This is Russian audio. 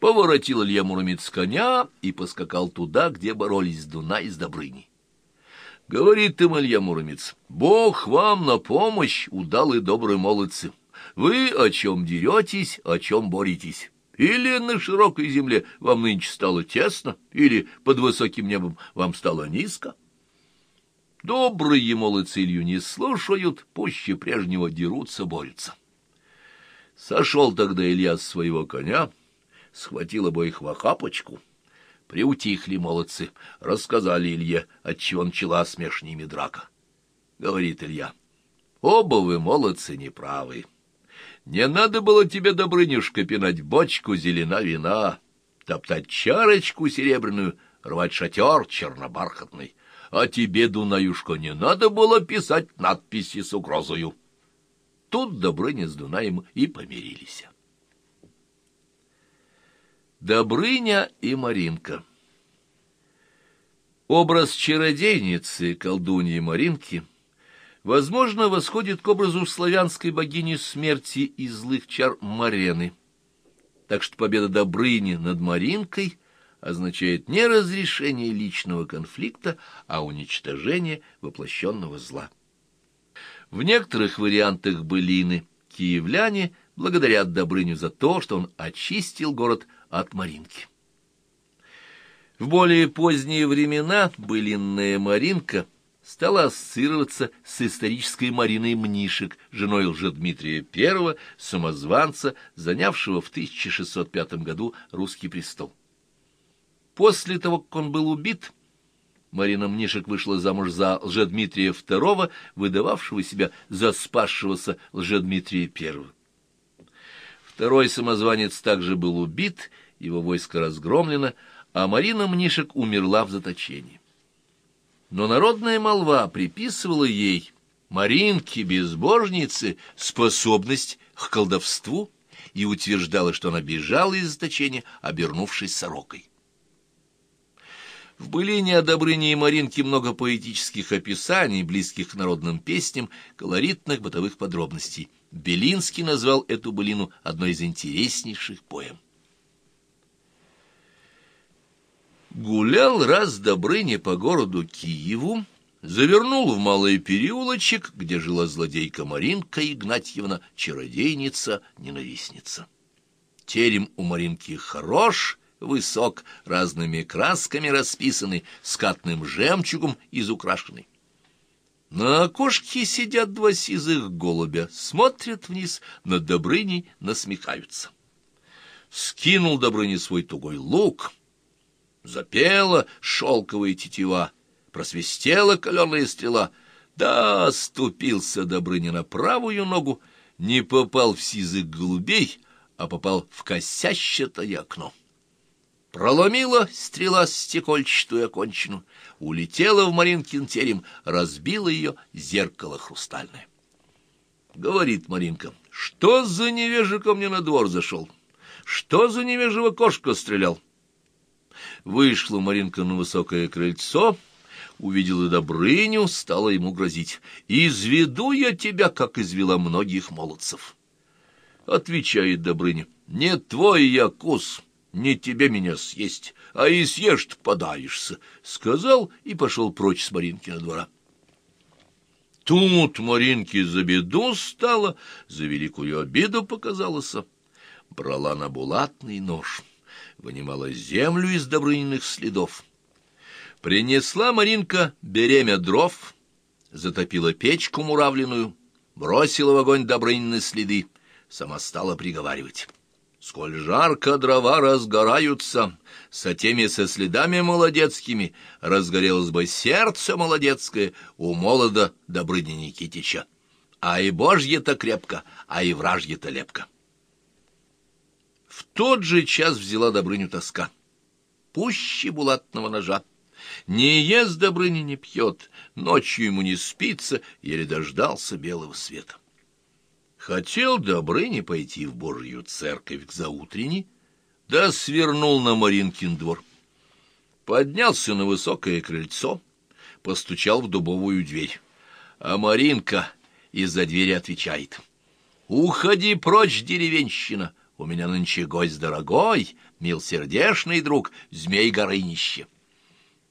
Поворотил Илья Муромец коня и поскакал туда, где боролись Дунай с Добрыней. Говорит им Илья Муромец, «Бог вам на помощь, удалые добрые молодцы. Вы о чем деретесь, о чем боретесь? Или на широкой земле вам нынче стало тесно, или под высоким небом вам стало низко?» Добрые молодцы Илью не слушают, пуще прежнего дерутся, борются. Сошел тогда Илья с своего коня, схватил обоих в охапочку. Приутихли молодцы, рассказали Илье, отчего начала с ними драка. Говорит Илья, оба вы, молодцы, неправы. Не надо было тебе, Добрынюшка, пинать бочку зелена вина, топтать чарочку серебряную, рвать шатер чернобархатный, а тебе, Дунаюшка, не надо было писать надписи с угрозою. Тут Добрыня с Дунаем и помирились. Добрыня и Маринка Образ чародейницы, колдуньи Маринки, возможно, восходит к образу славянской богини смерти и злых чар Марены. Так что победа Добрыни над Маринкой означает не разрешение личного конфликта, а уничтожение воплощенного зла. В некоторых вариантах былины киевляне благодарят Добрыню за то, что он очистил город от Маринки. В более поздние времена былинная Маринка стала ассоциироваться с исторической Мариной Мнишек, женой Лжедмитрия I, самозванца, занявшего в 1605 году русский престол. После того, как он был убит, Марина Мнишек вышла замуж за Лжедмитрия II, выдававшего себя за спасшегося Лжедмитрия I. Второй самозванец также был убит, его войско разгромлено, а Марина Мнишек умерла в заточении. Но народная молва приписывала ей, Маринке, безбожнице, способность к колдовству и утверждала, что она бежала из заточения, обернувшись сорокой. В былине о Добрыне и Маринке много поэтических описаний, близких к народным песням, колоритных бытовых подробностей. Белинский назвал эту былину одной из интереснейших поэм. Гулял раз Добрыня по городу Киеву, завернул в малый переулочек, где жила злодейка Маринка Игнатьевна, чародейница-ненавистница. Терем у Маринки хорош, высок, разными красками расписанный, скатным жемчугом изукрашенный. На окошке сидят два сизых голубя, смотрят вниз, над Добрыней насмехаются. Скинул Добрыня свой тугой лук, запела шелковая тетива, просвистела каленая стрела, да ступился Добрыня на правую ногу, не попал в сизых голубей, а попал в косящее окно. Проломила стрела стекольчатую окончину, улетела в Маринкин терем, разбила ее зеркало хрустальное. Говорит Маринка, что за невежа ко мне на двор зашел? Что за невежего кошка стрелял? Вышла Маринка на высокое крыльцо, увидела Добрыню, стала ему грозить. «Изведу я тебя, как извела многих молодцев». Отвечает Добрыня, «Не твой я кус» не тебе меня съесть, а и съешь подаешься, — сказал и пошел прочь с Маринкина двора. Тут Маринке за беду стало, за великую обиду показалось. Брала на булатный нож, вынимала землю из Добрыниных следов. Принесла Маринка беремя дров, затопила печку муравленную, бросила в огонь Добрынины следы, сама стала приговаривать. Сколь жарко дрова разгораются, со теми со следами молодецкими разгорелось бы сердце молодецкое у молода Добрыни Никитича. А и божье-то крепко, а и вражье-то лепко. В тот же час взяла Добрыню тоска. Пуще булатного ножа. Не ест Добрыня, не пьет, ночью ему не спится, еле дождался белого света. Хотел Добрыня пойти в Божью церковь к заутренней, да свернул на Маринкин двор. Поднялся на высокое крыльцо, постучал в дубовую дверь. А Маринка из-за двери отвечает. «Уходи прочь, деревенщина! У меня нынче гость дорогой, милсердешный друг, змей Горынище.